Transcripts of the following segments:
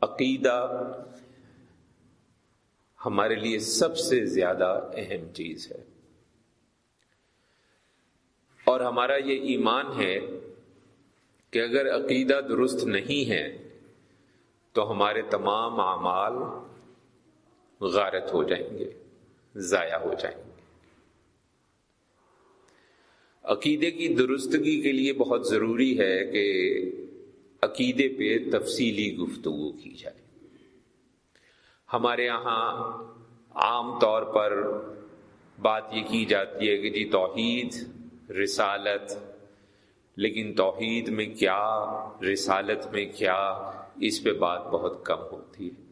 عقیدہ ہمارے لیے سب سے زیادہ اہم چیز ہے۔ اور ہمارا یہ ایمان ہے کہ اگر عقیدہ درست نہیں ہے تو ہمارے تمام اعمال غارت ہو جائیں گے، ضائع ہو جائیں گے۔ عقیدے کی درستگی کے لیے بہت ضروری ہے کہ عقیدے پہ تفصیلی گفتگو کی جائے۔ ہمارے یہاں عام طور پر بات یہ کی جاتی ہے کہ جی توحید رسالت، لیکن توحید میں کیا، رسالت میں کیا، اس پہ بات بہت کم ہوتی ہے۔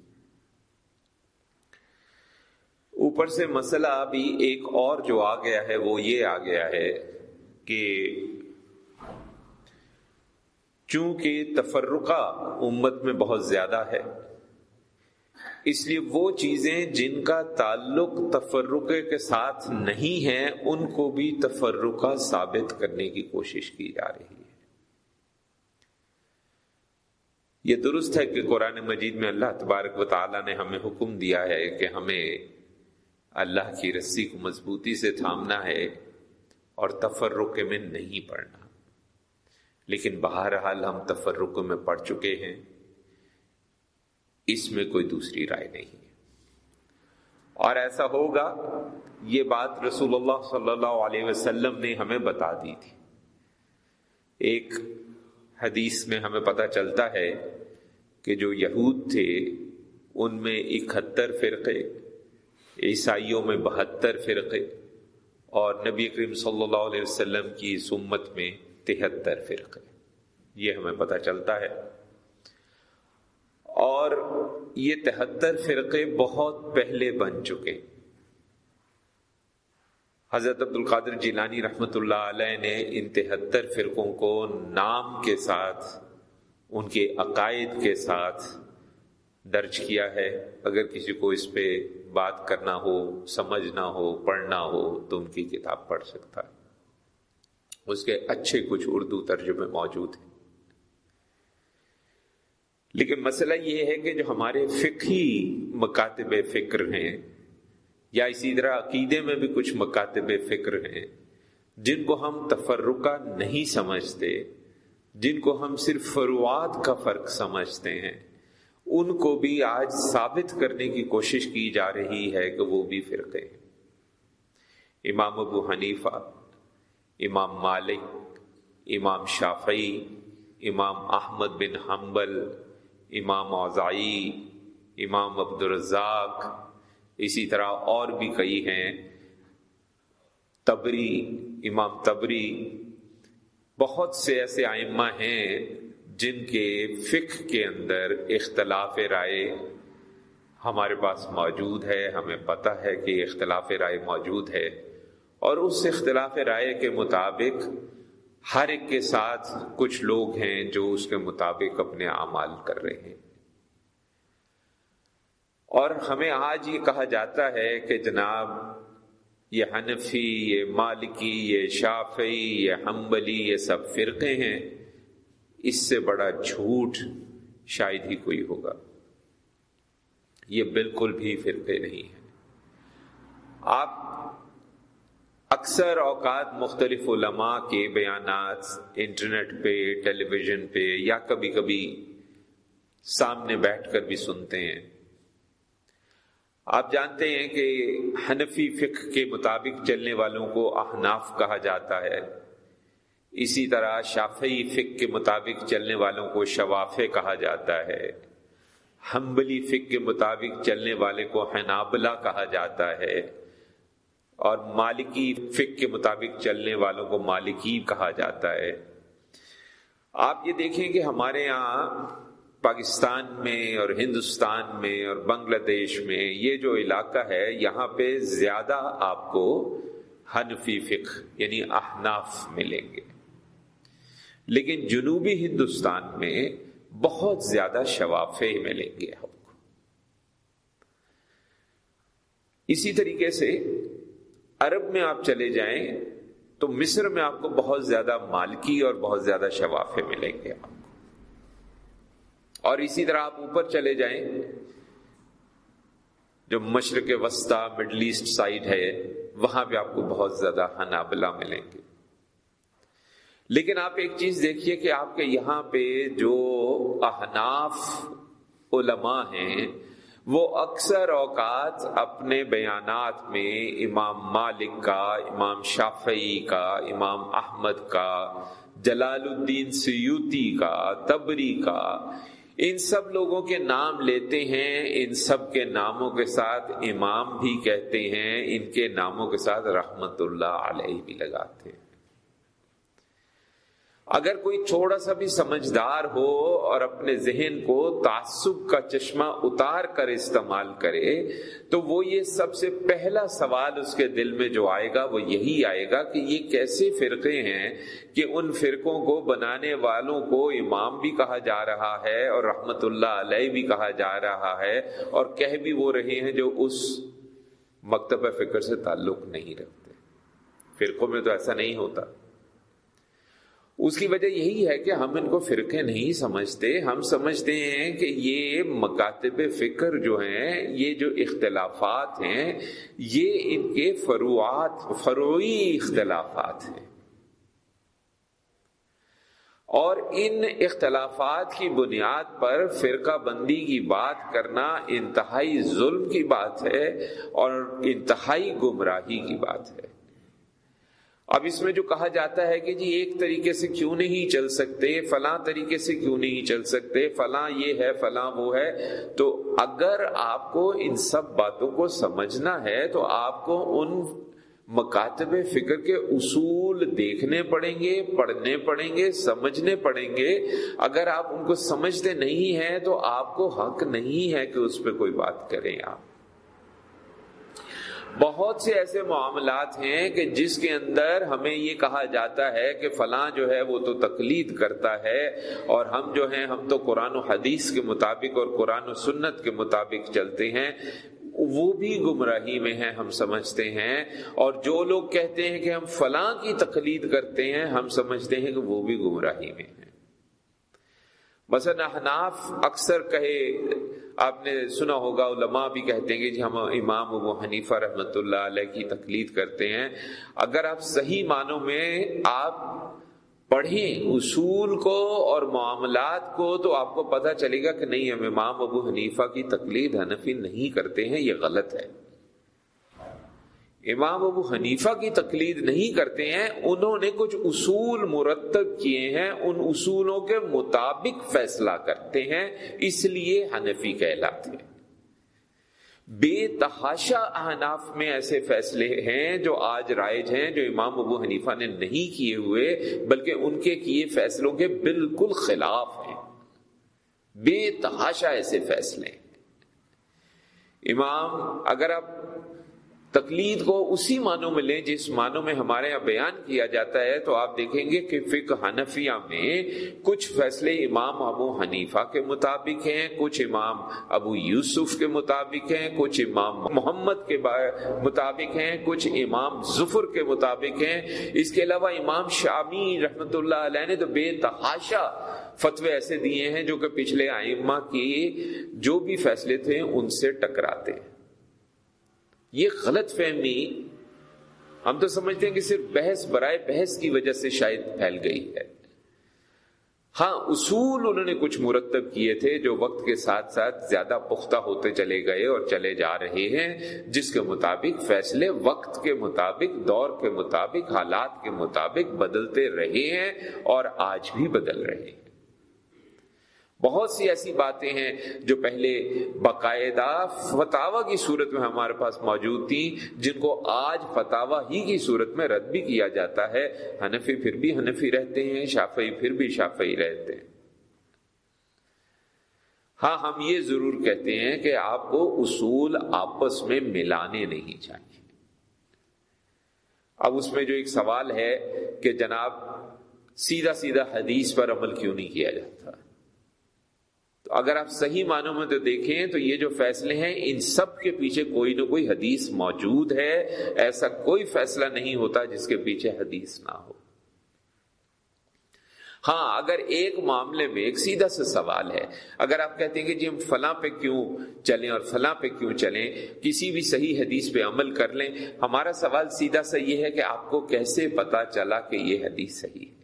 اوپر سے مسئلہ ابھی ایک اور جو آ گیا ہے، وہ یہ آ گیا ہے کہ چونکہ تفرقہ امت میں بہت زیادہ ہے۔ اس لیے وہ چیزیں جن کا تعلق تفرقے کے ساتھ نہیں ہے ان کو بھی تفرقہ ثابت کرنے کی کوشش کی جا رہی ہے۔ یہ درست ہے کہ قرآن مجید میں اللہ تبارک و تعالیٰ نے ہمیں حکم دیا ہے کہ ہمیں اللہ کی رسی کو مضبوطی سے تھامنا ہے اور تفرقے میں نہیں پڑنا۔ لیکن بہرحال ہم تفرق میں پڑ چکے ہیں۔ اس میں کوئی دوسری رائے نہیں۔ اور ایسا ہوگا، یہ بات رسول اللہ صلی اللہ علیہ وسلم نے ہمیں بتا دی تھی۔ ایک حدیث میں ہمیں پتہ چلتا ہے کہ جو یہود تھے، ان میں اکہتر فرقے، عیسائیوں میں بہتر فرقے اور نبی کریم صلی اللہ علیہ وسلم کی سمت میں تہتر فرقے یہ ہمیں پتہ چلتا ہے۔ اور یہ تہتر فرقے بہت پہلے بن چکے حضرت عبد القادر جیلانی رحمت اللہ علیہ نے ان تہتر فرقوں کو نام کے ساتھ، ان کے عقائد کے ساتھ درج کیا ہے۔ اگر کسی کو اس پہ بات کرنا ہو، سمجھنا ہو، پڑھنا ہو، تو ان کی کتاب پڑھ سکتا ہے۔ اس کے اچھے کچھ اردو ترجمے موجود ہیں۔ لیکن مسئلہ یہ ہے کہ جو ہمارے فقہی مکاتب فکر ہیں یا اسی طرح عقیدے میں بھی کچھ مکاتب فکر ہیں، جن کو ہم تفرقہ نہیں سمجھتے، جن کو ہم صرف فروعات کا فرق سمجھتے ہیں، ان کو بھی آج ثابت کرنے کی کوشش کی جا رہی ہے کہ وہ بھی فرقے ہیں۔ امام ابو حنیفہ امام مالک، امام شافعی، امام احمد بن حنبل، امام اوزائی امام عبد الرزاق اسی طرح اور بھی کئی ہیں۔ تبری، امام تبری، بہت سے ایسے آئمہ ہیں جن کے فقہ کے اندر اختلاف رائے ہمارے پاس موجود ہے، ہمیں پتہ ہے کہ اختلاف رائے موجود ہے۔ اور اس اختلاف رائے کے مطابق ہر ایک کے ساتھ کچھ لوگ ہیں جو اس کے مطابق اپنے اعمال کر رہے ہیں۔ اور ہمیں آج یہ کہا جاتا ہے کہ جناب، یہ حنفی، یہ مالکی، یہ شافعی، یہ حنبلی، یہ سب فرقے ہیں۔ اس سے بڑا جھوٹ شاید ہی کوئی ہوگا۔ یہ بالکل بھی فرقے نہیں ہیں۔ آپ اکثر اوقات مختلف علماء کے بیانات انٹرنیٹ پہ ٹیلی ویژن پہ یا کبھی کبھی سامنے بیٹھ کر بھی سنتے ہیں۔ آپ جانتے ہیں کہ حنفی فقہ کے مطابق چلنے والوں کو احناف کہا جاتا ہے۔ اسی طرح شافعی فقہ کے مطابق چلنے والوں کو شوافے کہا جاتا ہے۔ حنبلی فقہ کے مطابق چلنے والے کو حنابلہ کہا جاتا ہے۔ اور مالکی فک کے مطابق چلنے والوں کو مالکی کہا جاتا ہے۔ آپ یہ دیکھیں کہ ہمارے یہاں پاکستان میں اور ہندوستان میں اور بنگلہ دیش میں یہ جو علاقہ ہے، یہاں پہ زیادہ آپ کو حنفی فقہ یعنی احناف ملیں گے۔ لیکن جنوبی ہندوستان میں بہت زیادہ شوافے ملیں گے ہم کو۔ اسی طریقے سے عرب میں آپ چلے جائیں تو مصر میں آپ کو بہت زیادہ مالکی اور بہت زیادہ شفافے ملیں گے آپ کو۔ اور اسی طرح آپ اوپر چلے جائیں، جو مشرق وسطی مڈل ایسٹ سائڈ ہے، وہاں پہ آپ کو بہت زیادہ حنابلہ ملیں گے۔ لیکن آپ ایک چیز دیکھیے کہ آپ کے یہاں پہ جو احناف علماء ہیں وہ اکثر اوقات اپنے بیانات میں امام مالک کا، امام شافعی کا، امام احمد کا، جلال الدین سیوتی کا، تبری کا، ان سب لوگوں کے نام لیتے ہیں، ان سب کے ناموں کے ساتھ امام بھی کہتے ہیں، ان کے ناموں کے ساتھ رحمت اللہ علیہ بھی لگاتے ہیں۔ اگر کوئی تھوڑا سا بھی سمجھدار ہو اور اپنے ذہن کو تعصب کا چشمہ اتار کر استعمال کرے، تو وہ یہ سب سے پہلا سوال اس کے دل میں جو آئے گا، وہ یہی آئے گا کہ یہ کیسے فرقے ہیں کہ ان فرقوں کو بنانے والوں کو امام بھی کہا جا رہا ہے اور رحمت اللہ علیہ بھی کہا جا رہا ہے اور کہہ بھی وہ رہے ہیں جو اس مکتب فکر سے تعلق نہیں رکھتے۔ فرقوں میں تو ایسا نہیں ہوتا۔ اس کی وجہ یہی ہے کہ ہم ان کو فرقے نہیں سمجھتے۔ ہم سمجھتے ہیں کہ یہ مکاتب فکر جو ہیں، یہ جو اختلافات ہیں، یہ ان کے فروعات فروئی اختلافات ہیں۔ اور ان اختلافات کی بنیاد پر فرقہ بندی کی بات کرنا انتہائی ظلم کی بات ہے اور انتہائی گمراہی کی بات ہے۔ اب اس میں جو کہا جاتا ہے کہ جی ایک طریقے سے کیوں نہیں چل سکتے، فلاں طریقے سے کیوں نہیں چل سکتے، فلاں یہ ہے، فلاں وہ ہے، تو اگر آپ کو ان سب باتوں کو سمجھنا ہے تو آپ کو ان مکاتب فکر کے اصول دیکھنے پڑیں گے، پڑھنے پڑیں گے، سمجھنے پڑیں گے۔ اگر آپ ان کو سمجھتے نہیں ہیں تو آپ کو حق نہیں ہے کہ اس پہ کوئی بات کریں آپ۔ بہت سے ایسے معاملات ہیں کہ جس کے اندر ہمیں یہ کہا جاتا ہے کہ فلاں جو ہے وہ تو تقلید کرتا ہے اور ہم جو ہیں، ہم تو قرآن و حدیث کے مطابق اور قرآن و سنت کے مطابق چلتے ہیں۔ وہ بھی گمراہی میں ہیں، ہم سمجھتے ہیں۔ اور جو لوگ کہتے ہیں کہ ہم فلاں کی تقلید کرتے ہیں، ہم سمجھتے ہیں کہ وہ بھی گمراہی میں مثلا احناف اکثر کہے، آپ نے سنا ہوگا، علماء بھی کہتے ہیں کہ جی ہم امام ابو حنیفہ رحمۃ اللہ علیہ کی تقلید کرتے ہیں۔ اگر آپ صحیح معنوں میں آپ پڑھیں اصول کو اور معاملات کو، تو آپ کو پتہ چلے گا کہ نہیں، ہم امام ابو حنیفہ کی تقلید حنفی نہیں کرتے ہیں، یہ غلط ہے۔ امام ابو حنیفہ کی تقلید نہیں کرتے ہیں، انہوں نے کچھ اصول مرتب کیے ہیں، ان اصولوں کے مطابق فیصلہ کرتے ہیں، اس لیے حنفی کہلاتے ہیں۔ بے تحاشا احناف میں ایسے فیصلے ہیں جو آج رائج ہیں، جو امام ابو حنیفہ نے نہیں کیے ہوئے، بلکہ ان کے کیے فیصلوں کے بالکل خلاف ہیں۔ بے تحاشا ایسے فیصلے۔ امام، اگر آپ تقلید کو اسی معنوں میں لیں جس معنوں میں ہمارے یہاں بیان کیا جاتا ہے، تو آپ دیکھیں گے کہ فقہ حنفیہ میں کچھ فیصلے امام ابو حنیفہ کے مطابق ہیں، کچھ امام ابو یوسف کے مطابق ہیں، کچھ امام محمد کے مطابق ہیں، کچھ امام ظفر کے مطابق ہیں۔ اس کے علاوہ امام شامی رحمت اللہ علیہ نے تو بے تحاشا فتوے ایسے دیے ہیں جو کہ پچھلے آئمہ کی جو بھی فیصلے تھے ان سے ٹکراتے ہیں۔ یہ غلط فہمی ہم تو سمجھتے ہیں کہ صرف بحث برائے بحث کی وجہ سے شاید پھیل گئی ہے۔ ہاں اصول انہوں نے کچھ مرتب کیے تھے جو وقت کے ساتھ ساتھ زیادہ پختہ ہوتے چلے گئے اور چلے جا رہے ہیں، جس کے مطابق فیصلے وقت کے مطابق، دور کے مطابق، حالات کے مطابق بدلتے رہے ہیں اور آج بھی بدل رہے ہیں۔ بہت سی ایسی باتیں ہیں جو پہلے باقاعدہ فتوا کی صورت میں ہمارے پاس موجود تھیں، جن کو آج فتوا ہی کی صورت میں رد بھی کیا جاتا ہے۔ حنفی پھر بھی حنفی رہتے ہیں، شافعی پھر بھی شافعی رہتے ہیں۔ ہاں ہم یہ ضرور کہتے ہیں کہ آپ کو اصول آپس میں ملانے نہیں چاہیے۔ اب اس میں جو ایک سوال ہے کہ جناب، سیدھا سیدھا حدیث پر عمل کیوں نہیں کیا جاتا؟ تو اگر آپ صحیح معنوں میں تو دیکھیں تو یہ جو فیصلے ہیں، ان سب کے پیچھے کوئی نہ کوئی حدیث موجود ہے۔ ایسا کوئی فیصلہ نہیں ہوتا جس کے پیچھے حدیث نہ ہو۔ ہاں اگر ایک معاملے میں ایک سیدھا سا سوال ہے، اگر آپ کہتے ہیں کہ جی ہم فلاں پہ کیوں چلیں اور فلاں پہ کیوں چلیں، کسی بھی صحیح حدیث پہ عمل کر لیں، ہمارا سوال سیدھا سا یہ ہے کہ آپ کو کیسے پتا چلا کہ یہ حدیث صحیح ہے؟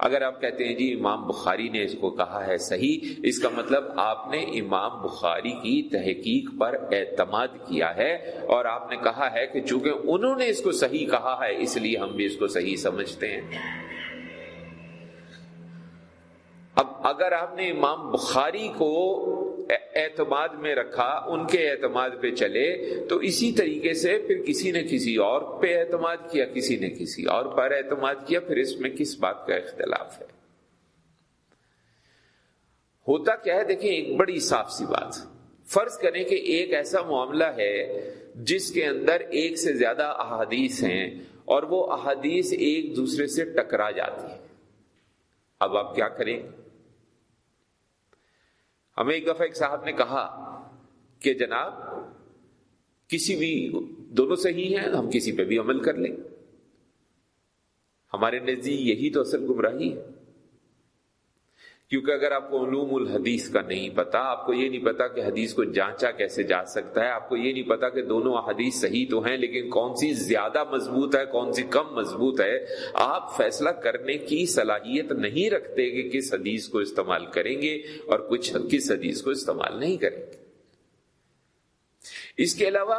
اگر آپ کہتے ہیں جی امام بخاری نے اس کو کہا ہے صحیح، اس کا مطلب آپ نے امام بخاری کی تحقیق پر اعتماد کیا ہے اور آپ نے کہا ہے کہ چونکہ انہوں نے اس کو صحیح کہا ہے، اس لیے ہم بھی اس کو صحیح سمجھتے ہیں۔ اب اگر آپ نے امام بخاری کو اعتماد میں رکھا، ان کے اعتماد پہ چلے، تو اسی طریقے سے پھر کسی نے کسی اور پہ اعتماد کیا، کسی نے کسی اور پر اعتماد کیا، پھر اس میں کس بات کا اختلاف ہے؟ ہوتا کیا ہے؟ دیکھیں، ایک بڑی صاف سی بات۔ فرض کریں کہ ایک ایسا معاملہ ہے جس کے اندر ایک سے زیادہ احادیث ہیں اور وہ احادیث ایک دوسرے سے ٹکرا جاتی ہیں۔ اب آپ کیا کریں؟ گے ہمیں ایک دفعہ ایک صاحب نے کہا کہ جناب، کسی بھی دونوں صحیح ہیں، ہم کسی پہ بھی عمل کر لیں۔ ہمارے نزدیک یہی تو اصل گمراہی ہے۔ کیونکہ اگر آپ کو علوم الحدیث کا نہیں پتا، آپ کو یہ نہیں پتا کہ حدیث کو جانچا کیسے جا سکتا ہے، آپ کو یہ نہیں پتا کہ دونوں حدیث صحیح تو ہیں، لیکن کون سی زیادہ مضبوط ہے، کون سی کم مضبوط ہے، آپ فیصلہ کرنے کی صلاحیت نہیں رکھتے کہ کس حدیث کو استعمال کریں گے اور کچھ کس حدیث کو استعمال نہیں کریں گے۔ اس کے علاوہ،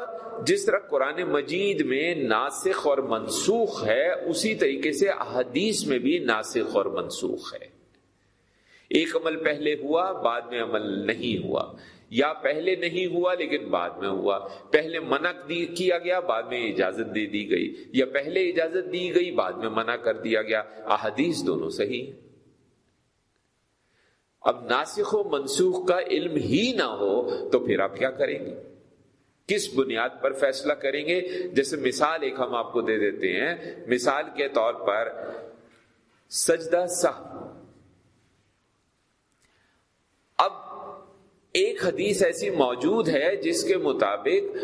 جس طرح قرآن مجید میں ناسخ اور منسوخ ہے، اسی طریقے سے احادیث میں بھی ناسخ اور منسوخ ہے۔ ایک عمل پہلے ہوا، بعد میں عمل نہیں ہوا۔ یا پہلے نہیں ہوا لیکن بعد میں ہوا۔ پہلے منع کیا گیا، بعد میں اجازت دے دی گئی۔ یا پہلے اجازت دی گئی، بعد میں منع کر دیا گیا۔ احادیث دونوں صحیح ہیں۔ اب ناسخ و منسوخ کا علم ہی نہ ہو تو پھر آپ کیا کریں گے؟ کس بنیاد پر فیصلہ کریں گے؟ جیسے مثال ایک ہم آپ کو دے دیتے ہیں۔ مثال کے طور پر سجدہ سہ ایک حدیث ایسی موجود ہے جس کے مطابق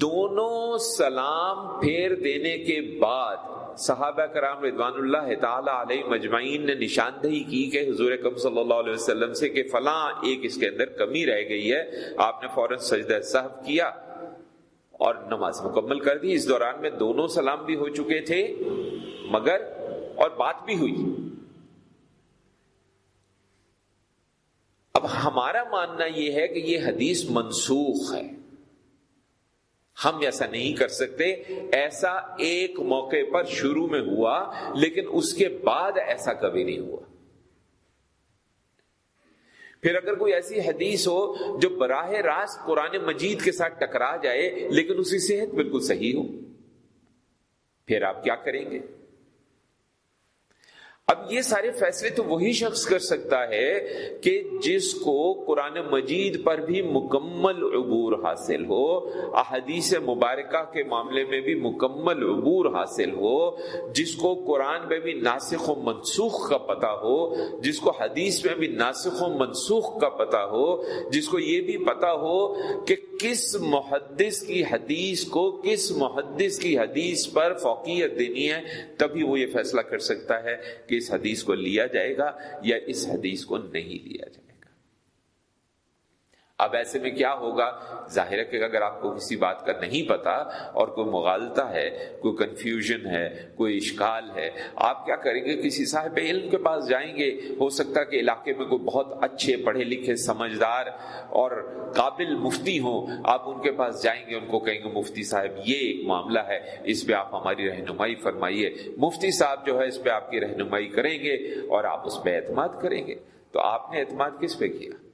دونوں سلام پھیر دینے کے بعد صحابہ کرام رضوان اللہ تعالی علیہ مجمعین نے نشاندہی کی کہ حضور کم صلی اللہ علیہ وسلم سے کہ فلاں ایک اس کے اندر کمی رہ گئی ہے، آپ نے فوراً سجدہ صاحب کیا اور نماز مکمل کر دی۔ اس دوران میں دونوں سلام بھی ہو چکے تھے، مگر اور بات بھی ہوئی۔ اب ہمارا ماننا یہ ہے کہ یہ حدیث منسوخ ہے۔ ہم ایسا نہیں کر سکتے۔ ایسا ایک موقع پر شروع میں ہوا، لیکن اس کے بعد ایسا کبھی نہیں ہوا۔ پھر اگر کوئی ایسی حدیث ہو جو براہ راست قرآن مجید کے ساتھ ٹکرا جائے، لیکن اس کی صحت بالکل صحیح ہو۔ پھر آپ کیا کریں گے؟ اب یہ سارے فیصلے تو وہی شخص کر سکتا ہے کہ جس کو قرآن مجید پر بھی مکمل عبور حاصل ہو، احادیث مبارکہ کے معاملے میں بھی مکمل عبور حاصل ہو، جس کو قرآن میں بھی ناسخ و منسوخ کا پتہ ہو، جس کو حدیث میں بھی ناسخ و منسوخ کا پتہ ہو، جس کو یہ بھی پتہ ہو کہ کس محدث کی حدیث کو کس محدث کی حدیث پر فوقیت دینی ہے، تبھی وہ یہ فیصلہ کر سکتا ہے کہ اس حدیث کو لیا جائے گا یا اس حدیث کو نہیں لیا جائے گا۔ اب ایسے میں کیا ہوگا؟ ظاہر ہے کہ اگر آپ کو کسی بات کا نہیں پتا اور کوئی مغالتا ہے، کوئی کنفیوژن ہے، کوئی اشکال ہے، آپ کیا کریں گے؟ کسی صاحب علم کے پاس جائیں گے۔ ہو سکتا ہے کہ علاقے میں کوئی بہت اچھے پڑھے لکھے سمجھدار اور قابل مفتی ہوں، آپ ان کے پاس جائیں گے، ان کو کہیں گے، مفتی صاحب، یہ ایک معاملہ ہے، اس پہ آپ ہماری رہنمائی فرمائیے۔ مفتی صاحب جو ہے، اس پہ آپ کی رہنمائی کریں گے اور آپ اس پہ اعتماد کریں گے۔ تو آپ نے اعتماد کس پہ کیا؟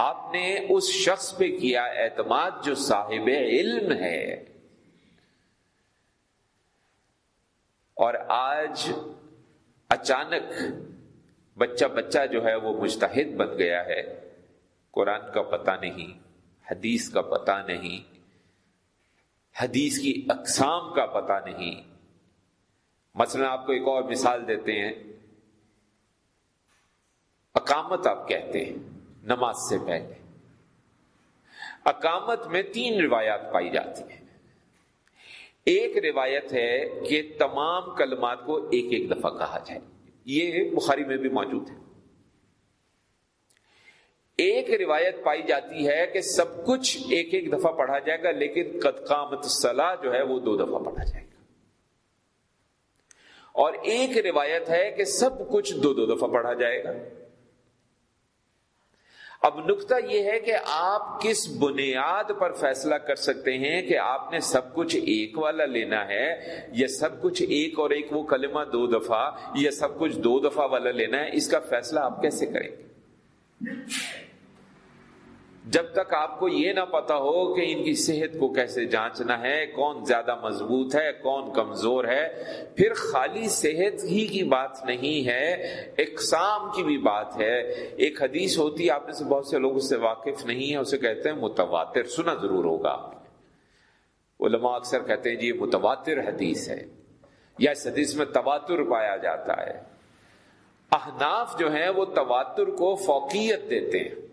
آپ نے اس شخص پہ کیا اعتماد جو صاحب علم ہے۔ اور آج اچانک بچہ بچہ جو ہے وہ مجتہد بن گیا ہے۔ قرآن کا پتہ نہیں، حدیث کا پتہ نہیں، حدیث کی اقسام کا پتہ نہیں۔ مثلا آپ کو ایک اور مثال دیتے ہیں۔ اقامت آپ کہتے ہیں۔ نماز سے پہلے۔ اقامت میں تین روایات پائی جاتی ہیں۔ ایک روایت ہے کہ تمام کلمات کو ایک ایک دفعہ کہا جائے۔ یہ بخاری میں بھی موجود ہے۔ ایک روایت پائی جاتی ہے کہ سب کچھ ایک ایک دفعہ پڑھا جائے گا، لیکن قد قامت صلاح جو ہے وہ دو دفعہ پڑھا جائے گا۔ اور ایک روایت ہے کہ سب کچھ دو دو دفعہ پڑھا جائے گا۔ اب نقطہ یہ ہے کہ آپ کس بنیاد پر فیصلہ کر سکتے ہیں کہ آپ نے سب کچھ ایک والا لینا ہے یا سب کچھ ایک اور ایک وہ کلمہ دو دفعہ یا سب کچھ دو دفعہ والا لینا ہے؟ اس کا فیصلہ آپ کیسے کریں گے؟ جب تک آپ کو یہ نہ پتا ہو کہ ان کی صحت کو کیسے جانچنا ہے، کون زیادہ مضبوط ہے، کون کمزور ہے، پھر خالی صحت ہی کی بات نہیں ہے، اقسام کی بھی بات ہے۔ ایک حدیث ہوتی ہے، آپ میں سے بہت سے لوگ اس سے واقف نہیں ہیں، اسے کہتے ہیں متواتر، سنا ضرور ہوگا۔ علماء اکثر کہتے ہیں جی یہ متواتر حدیث ہے۔ یا اس حدیث میں تواتر پایا جاتا ہے۔ احناف جو ہیں، وہ تواتر کو فوقیت دیتے ہیں۔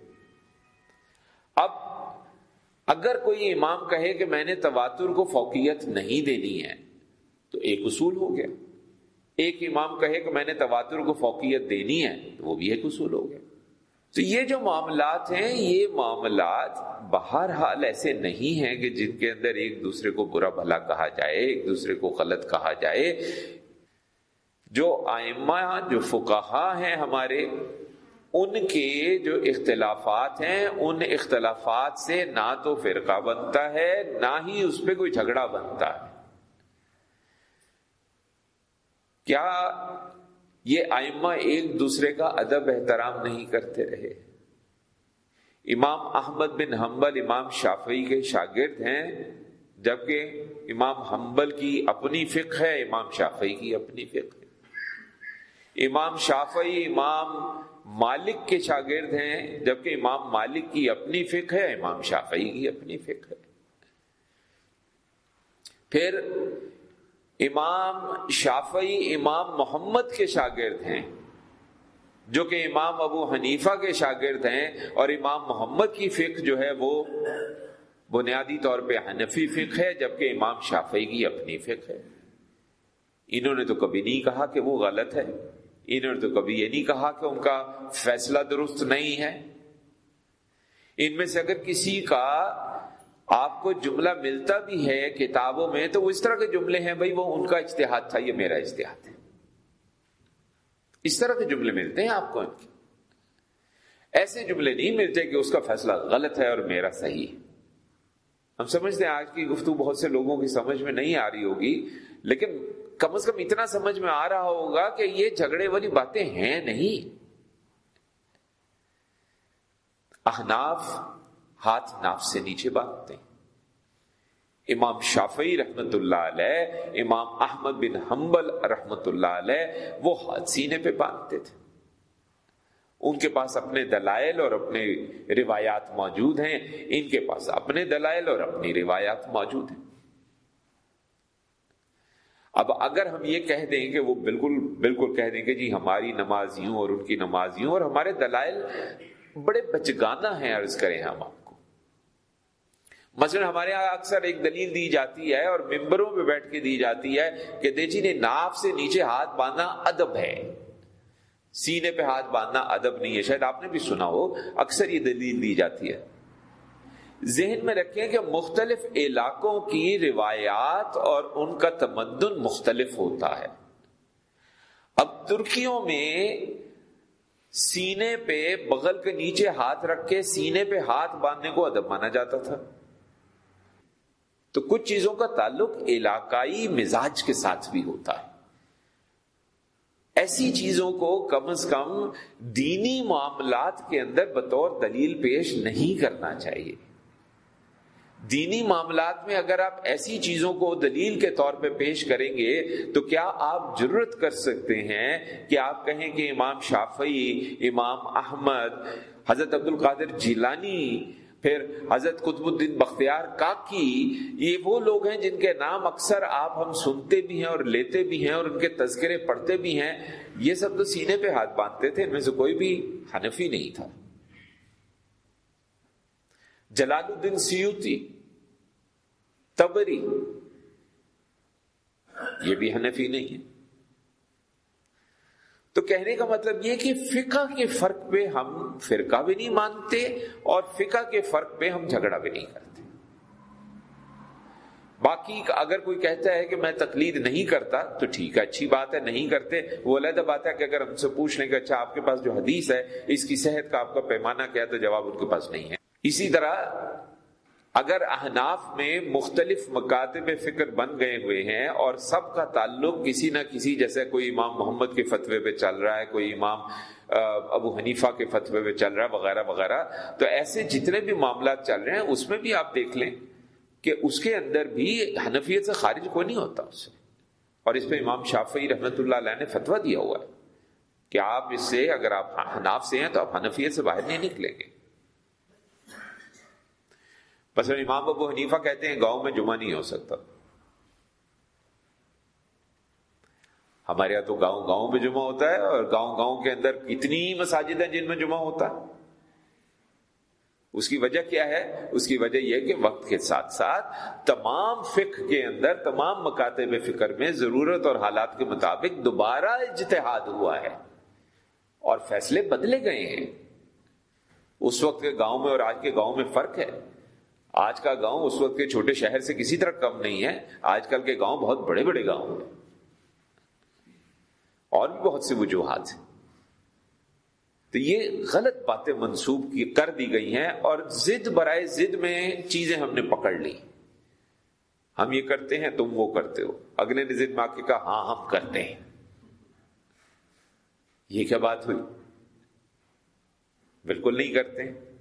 اگر کوئی امام کہے کہ میں نے تواتر کو فوقیت نہیں دینی ہے، تو ایک اصول ہو گیا۔ ایک امام کہے کہ میں نے تواتر کو فوقیت دینی ہے، تو وہ بھی ایک اصول ہو گیا۔ تو یہ جو معاملات ہیں، یہ معاملات بہرحال ایسے نہیں ہیں کہ جن کے اندر ایک دوسرے کو برا بھلا کہا جائے، ایک دوسرے کو غلط کہا جائے۔ جو آئمہ، جو فکہ ہیں ہمارے ان کے جو اختلافات ہیں، ان اختلافات سے نہ تو فرقہ بنتا ہے، نہ ہی اس پہ کوئی جھگڑا بنتا ہے۔ کیا یہ آئمہ ایک دوسرے کا ادب احترام نہیں کرتے رہے؟ امام احمد بن حنبل، امام شافعی کے شاگرد ہیں، جبکہ امام حنبل کی اپنی فقہ ہے، امام شافعی کی اپنی فقہ ہے۔ امام شافعی، امام مالک کے شاگرد ہیں، جبکہ امام مالک کی اپنی فکر ہے، امام شافعی کی اپنی فکر ہے۔ پھر امام شافعی، امام محمد کے شاگرد ہیں، جو کہ امام ابو حنیفہ کے شاگرد ہیں، اور امام محمد کی فکر جو ہے وہ بنیادی طور پہ حنفی فکر ہے، جبکہ امام شافعی کی اپنی فکر ہے۔ انہوں نے تو کبھی نہیں کہا کہ وہ غلط ہے۔ انہوں نے تو کبھی یہ نہیں کہا کہ ان کا فیصلہ درست نہیں ہے۔ ان میں سے اگر کسی کا آپ کو جملہ ملتا بھی ہے کتابوں میں، تو وہ اس طرح کے جملے ہیں، بھائی وہ ان کا اشتہاد تھا، یہ میرا اشتہاد ہے۔ اس طرح کے جملے ملتے ہیں آپ کو ان کے۔ ایسے جملے نہیں ملتے کہ اس کا فیصلہ غلط ہے اور میرا صحیح۔ ہے ہم سمجھتے ہیں آج کی گفتگو بہت سے لوگوں کی سمجھ میں نہیں آ رہی ہوگی، لیکن کم از کم اتنا سمجھ میں آ رہا ہوگا کہ یہ جھگڑے والی باتیں ہیں نہیں۔ احناف ہاتھ ناف سے نیچے باندھتے امام شافعی رحمت اللہ علیہ، امام احمد بن حنبل رحمت اللہ علیہ، وہ ہاتھ سینے پہ باندھتے تھے۔ ان کے پاس اپنے دلائل اور اپنے روایات موجود ہیں۔ ان کے پاس اپنے دلائل اور اپنی روایات موجود ہیں۔ اب اگر ہم یہ کہہ دیں کہ وہ بالکل بالکل کہہ دیں کہ جی ہماری نماز یوں اور ان کی نماز یوں اور ہمارے دلائل بڑے بچگانا ہیں، عرض کریں ہم آپ کو۔ مثلا ہمارے یہاں اکثر ایک دلیل دی جاتی ہے اور ممبروں پہ بیٹھ کے دی جاتی ہے کہ دیجی نے ناف سے نیچے ہاتھ باندھنا ادب ہے۔ سینے پہ ہاتھ باندھنا ادب نہیں ہے، شاید آپ نے بھی سنا ہو، اکثر یہ دلیل دی جاتی ہے۔ ذہن میں رکھیں کہ مختلف علاقوں کی روایات اور ان کا تمدن مختلف ہوتا ہے۔ اب ترکیوں میں سینے پہ بغل کے نیچے ہاتھ رکھ کے سینے پہ ہاتھ باندھنے کو ادب مانا جاتا تھا۔ تو کچھ چیزوں کا تعلق علاقائی مزاج کے ساتھ بھی ہوتا ہے۔ ایسی چیزوں کو کم از کم دینی معاملات کے اندر بطور دلیل پیش نہیں کرنا چاہیے۔ دینی معاملات میں اگر آپ ایسی چیزوں کو دلیل کے طور پہ پیش کریں گے، تو کیا آپ ضرورت کر سکتے ہیں کہ آپ کہیں کہ امام شافعی، امام احمد، حضرت عبد القادر جیلانی، پھر حضرت قطب الدین بختیار کاکی، یہ وہ لوگ ہیں جن کے نام اکثر آپ ہم سنتے بھی ہیں اور لیتے بھی ہیں اور ان کے تذکرے پڑھتے بھی ہیں۔ یہ سب تو سینے پہ ہاتھ باندھتے تھے، ان میں سے کوئی بھی حنفی نہیں تھا۔ جلال الدین سیوتی، تبری۔ یہ بھی حنفی نہیں ہے۔ تو کہنے کا مطلب یہ کہ فقہ کے فرق پہ ہم فرقہ بھی نہیں مانتے اور فقہ کے فرق پہ ہم جھگڑا بھی نہیں کرتے۔ باقی اگر کوئی کہتا ہے کہ میں تقلید نہیں کرتا تو ٹھیک ہے، اچھی بات ہے، نہیں کرتے۔ وہ علیحدہ بات ہے کہ اگر ہم سے پوچھ لیں کہ اچھا آپ کے پاس جو حدیث ہے، اس کی صحت کا آپ کا پیمانہ کیا تو جواب ان کے پاس نہیں ہے۔ اسی طرح اگر احناف میں مختلف مکاتب فکر بن گئے ہوئے ہیں اور سب کا تعلق کسی نہ کسی، جیسے کوئی امام محمد کے فتوے پہ چل رہا ہے، کوئی امام ابو حنیفہ کے فتوے پہ چل رہا ہے، وغیرہ وغیرہ، تو ایسے جتنے بھی معاملات چل رہے ہیں، اس میں بھی آپ دیکھ لیں کہ اس کے اندر بھی حنفیت سے خارج کوئی نہیں ہوتا اس اور اس پہ امام شافعی رحمۃ اللہ علیہ نے فتویٰ دیا ہوا ہے کہ آپ اس سے، اگر آپ حناف سے ہیں تو آپ حنفیت سے باہر نہیں نکلیں گے۔ بس امام ابو حنیفہ کہتے ہیں گاؤں میں جمعہ نہیں ہو سکتا۔ ہمارے یہاں تو گاؤں گاؤں میں جمعہ ہوتا ہے اور گاؤں گاؤں کے اندر اتنی مساجد ہیں جن میں جمعہ ہوتا ہے۔ اس کی وجہ کیا ہے؟ اس کی وجہ یہ کہ وقت کے ساتھ ساتھ تمام فکر کے اندر، تمام مکاتب فکر میں ضرورت اور حالات کے مطابق دوبارہ اجتہاد ہوا ہے اور فیصلے بدلے گئے ہیں۔ اس وقت کے گاؤں میں اور آج کے گاؤں میں فرق ہے۔ آج کا گاؤں اس وقت کے چھوٹے شہر سے کسی طرح کم نہیں ہے۔ آج کل کے گاؤں بہت بڑے بڑے گاؤں ہیں۔ اور بھی بہت سے وجوہات ہیں۔ تو یہ غلط باتیں منسوب کی کر دی گئی ہیں اور زد برائے زد میں چیزیں ہم نے پکڑ لی ہم یہ کرتے ہیں، تم وہ کرتے ہو۔ اگلے نے زد میں آ کے کہا ہاں ہم کرتے ہیں۔ یہ کیا بات ہوئی؟ بالکل نہیں کرتے۔ ہیں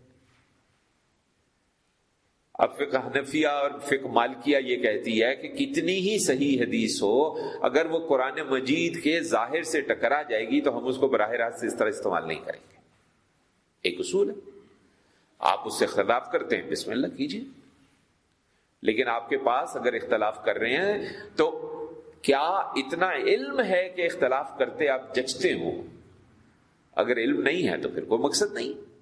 اب فقہ حنفیہ اور فقہ مالکیہ یہ کہتی ہے کہ کتنی ہی صحیح حدیث ہو، اگر وہ قرآن مجید کے ظاہر سے ٹکرا جائے گی تو ہم اس کو براہ راست سے اس طرح استعمال نہیں کریں گے۔ ایک اصول ہے۔ آپ اس سے اختلاف کرتے ہیں، بسم اللہ کیجیے لیکن آپ کے پاس اگر اختلاف کر رہے ہیں تو کیا اتنا علم ہے کہ اختلاف کرتے آپ جچتے ہوں؟ اگر علم نہیں ہے تو پھر کوئی مقصد نہیں۔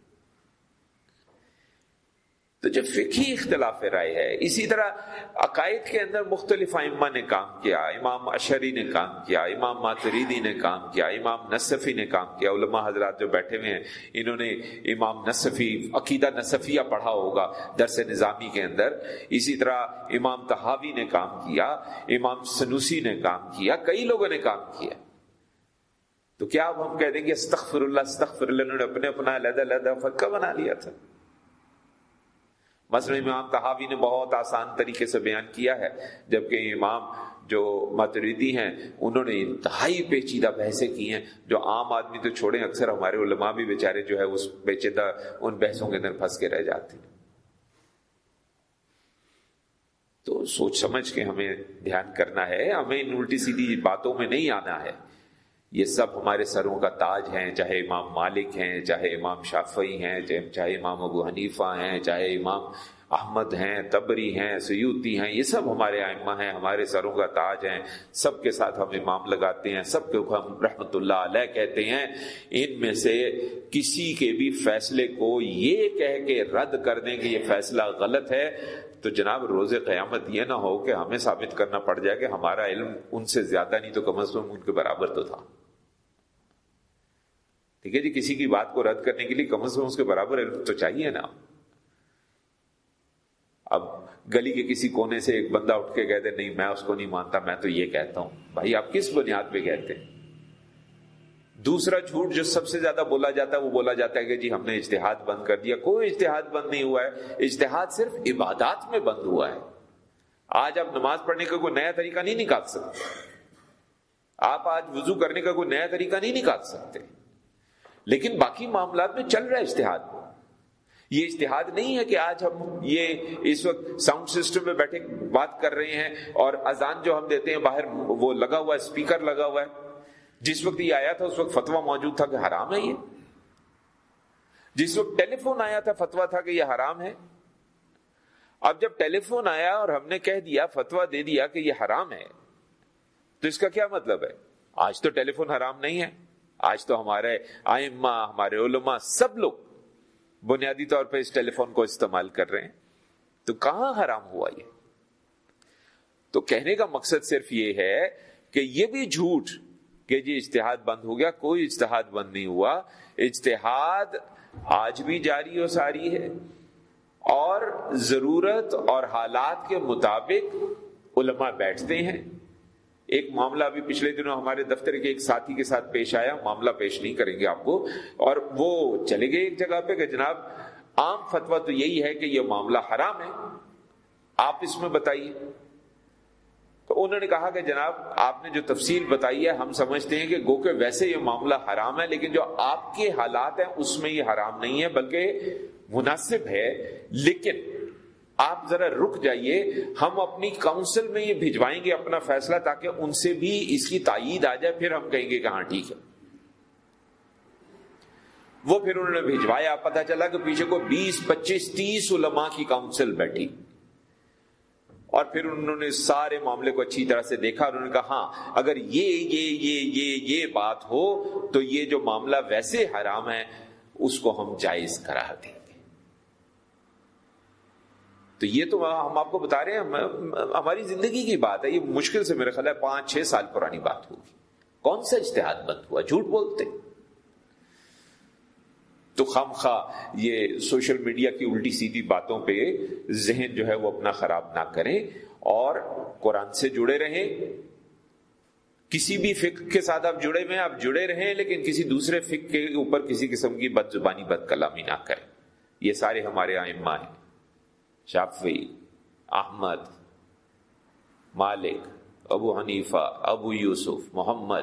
تو جو فقہی اختلاف رائے ہے، اسی طرح عقائد کے اندر مختلف ائمہ نے کام کیا، امام اشری نے کام کیا، امام ماتریدی نے کام کیا، امام نصفی نے کام کیا، علماء حضرات جو بیٹھے ہوئے ہیں، انہوں نے امام نصفی، عقیدہ نصفیہ پڑھا ہوگا درس نظامی کے اندر۔ اسی طرح امام تحاوی نے کام کیا، امام سنوسی نے کام کیا، کئی لوگوں نے کام کیا۔ تو کیا اب ہم کہہ دیں گے، استغفر اللہ استغفر اللہ، انہوں نے اپنے اپنا علیحدہ علیحدہ فقہ بنا لیا تھا۔ مثلا امام تحاوی نے بہت آسان طریقے سے بیان کیا ہے جبکہ امام جو متریدی ہیں انہوں نے انتہائی پیچیدہ بحثیں کی ہیں جو عام آدمی تو چھوڑیں اکثر ہمارے علماء بھی بیچارے جو ہے اس پیچیدہ ان بحثوں کے اندر پھنس کے رہ جاتے ہیں۔ تو سوچ سمجھ کے ہمیں دھیان کرنا ہے ہمیں ان الٹی سیدھی باتوں میں نہیں آنا ہے۔ یہ سب ہمارے سروں کا تاج ہیں، چاہے امام مالک ہیں، چاہے امام شافعی ہیں، چاہے امام ابو حنیفہ ہیں، چاہے امام احمد ہیں، تبری ہیں سیوتی ہیں، یہ سب ہمارے آئمہ ہیں، ہمارے سروں کا تاج ہیں۔ سب کے ساتھ ہم امام لگاتے ہیں، سب کے ہم رحمت اللہ علیہ کہتے ہیں۔ ان میں سے کسی کے بھی فیصلے کو یہ کہہ کے رد کر دیں کہ یہ فیصلہ غلط ہے، تو جناب روز قیامت یہ نہ ہو کہ ہمیں ثابت کرنا پڑ جائے کہ ہمارا علم ان سے زیادہ نہیں تو کم از کم ان کے برابر تو تھا۔ ٹھیک ہے جی کسی کی بات کو رد کرنے کے لیے کم از کم اس کے برابر علم تو چاہیے نا۔ اب گلی کے کسی کونے سے ایک بندہ اٹھ کے کہتے نہیں، میں اس کو نہیں مانتا، میں تو یہ کہتا ہوں۔ بھائی، آپ کس بنیاد پہ کہتے ہیں؟ دوسرا جھوٹ جو سب سے زیادہ بولا جاتا ہے، وہ بولا جاتا ہے کہ جی ہم نے اجتہاد بند کر دیا۔ کوئی اجتہاد بند نہیں ہوا ہے۔ اجتہاد صرف عبادات میں بند ہوا ہے۔ آج آپ نماز پڑھنے کا کوئی نیا طریقہ نہیں نکال سکتے۔ آپ آج وضو کرنے کا کوئی نیا طریقہ نہیں نکال سکتے۔ لیکن باقی معاملات میں چل رہا ہے اشتہاد۔ یہ اشتہاد نہیں ہے کہ آج ہم یہ اس وقت ساؤنڈ سسٹم میں بیٹھے بات کر رہے ہیں اور اذان جو ہم دیتے ہیں باہر وہ لگا ہوا ہے اسپیکر لگا ہوا ہے۔ جس وقت یہ آیا تھا اس وقت فتوا موجود تھا کہ حرام ہے یہ۔ جس وقت ٹیلی فون آیا تھا فتوا تھا کہ یہ حرام ہے۔ اب جب ٹیلی فون آیا اور ہم نے کہہ دیا فتوا دے دیا کہ یہ حرام ہے، تو اس کا کیا مطلب ہے؟ آج تو ٹیلی فون حرام نہیں ہے۔ آج تو ہمارے آئمہ، ہمارے علماء سب لوگ بنیادی طور پہ اس ٹیلی فون کو استعمال کر رہے ہیں۔ تو کہاں حرام ہوا یہ؟ تو کہنے کا مقصد صرف یہ ہے کہ یہ بھی جھوٹ کہ جی اجتہاد بند ہو گیا، کوئی اجتہاد بند نہیں ہوا۔ اجتہاد آج بھی جاری و ساری ہے۔ اور ضرورت اور حالات کے مطابق علماء بیٹھتے ہیں۔ ایک معاملہ ابھی پچھلے دنوں ہمارے دفتر کے ایک ساتھی کے ساتھ پیش آیا، معاملہ پیش نہیں کریں گے آپ کو۔ اور وہ چلے گئے ایک جگہ پہ کہ جناب، عام فتوا تو یہی ہے کہ یہ معاملہ حرام ہے۔ آپ اس میں بتائیے۔ تو انہوں نے کہا کہ جناب، آپ نے جو تفصیل بتائی ہے، ہم سمجھتے ہیں کہ گو کہ ویسے یہ معاملہ حرام ہے، لیکن جو آپ کے حالات ہیں، اس میں یہ حرام نہیں ہے، بلکہ مناسب ہے۔ لیکن آپ ذرا رک جائیے، ہم اپنی کاؤنسل میں یہ بھجوائیں گے اپنا فیصلہ تاکہ ان سے بھی اس کی تائید آ جائے، پھر ہم کہیں گے کہ ہاں ٹھیک ہے۔ وہ پھر انہوں نے بھجوایا پتا چلا کہ پیچھے کو بیس، پچیس، تیس علماء کی کاؤنسل بیٹھی۔ اور پھر انہوں نے سارے معاملے کو اچھی طرح سے دیکھا اور انہوں نے کہا ہاں اگر یہ یہ یہ یہ یہ بات ہو تو یہ جو معاملہ ویسے حرام ہے، اس کو ہم جائز کرا دیں۔ تو یہ تو ہم آپ کو بتا رہے ہیں ہماری زندگی کی بات ہے، یہ مشکل سے میرے خیال ہے پانچ چھ سال پرانی بات ہوگی۔ کون سا اشتہاد بند ہوا؟ جھوٹ بولتے۔ تو خام خواہ یہ سوشل میڈیا کی الٹی سیدھی باتوں پہ ذہن جو ہے وہ اپنا خراب نہ کریں اور قرآن سے جڑے رہیں۔ کسی بھی فکر کے ساتھ آپ جڑے ہوئے آپ جڑے رہیں، لیکن کسی دوسرے فکر کے اوپر کسی قسم کی بد زبانی، بد کلامی نہ کریں۔ یہ سارے ہمارے آئمہ ہیں۔ شافی احمد، مالک، ابو حنیفہ، ابو یوسف، محمد،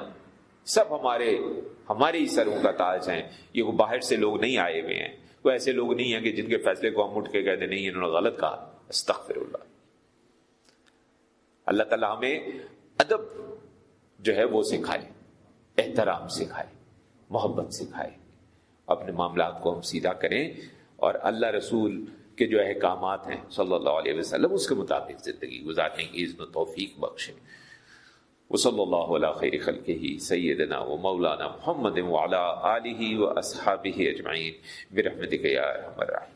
سب ہمارے ہمارے ہی سروں کا تاج ہیں۔ یہ وہ باہر سے لوگ نہیں آئے ہوئے ہیں۔ وہ ایسے لوگ نہیں ہیں کہ جن کے فیصلے کو ہم اٹھ کے کہتے نہیں، انہوں نے غلط کہا۔ استغفر اللہ اللہ تعالیٰ ہمیں ادب جو ہے وہ سکھائے، احترام سکھائے، محبت سکھائے۔ اپنے معاملات کو ہم سیدھا کریں اور اللہ رسول کے جو احکامات ہیں صلی اللہ علیہ وسلم، اس کے مطابق زندگی گزارنے کی عزم و توفیق بخشے وہ صلی اللہ علیہ خیر خلق سیدنا و مولانا محمد وعلا آلہ و اصحابہ اجمعین۔ برحمتک یا رحم الرحیم